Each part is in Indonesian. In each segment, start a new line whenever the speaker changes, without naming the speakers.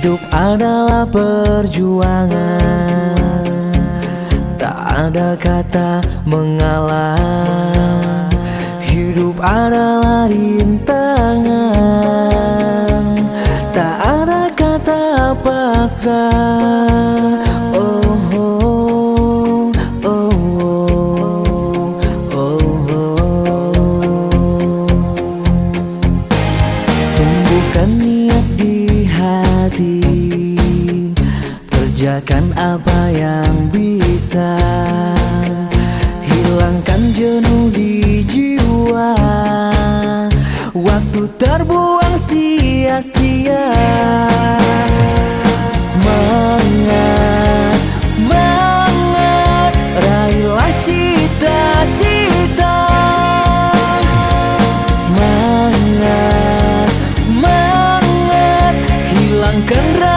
Hidup adalah perjuangan. Tak ada kata mengalah. Hidup adalah rintangan. Tak ada kata pasrah. Oh, oh, oh, oh, oh. Tumbuhkan hati. Kerjakan apa yang bisa. Hilangkan jenuh di jiwa. Waktu terbuang sia-sia Hilangkan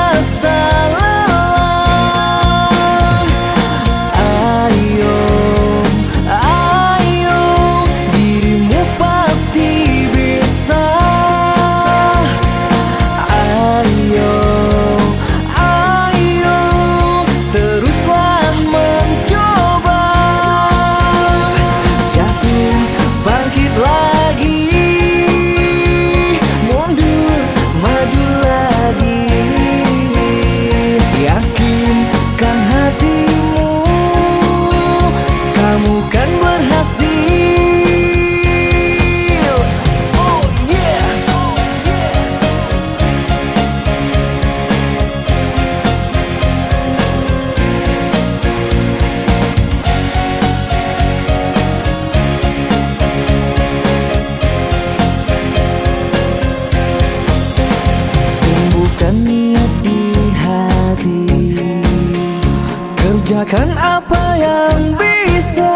Kerjakan apa yang bisa.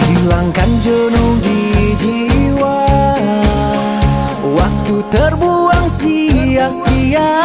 Hilangkan jenuh di jiwa. Waktu terbuang sia-sia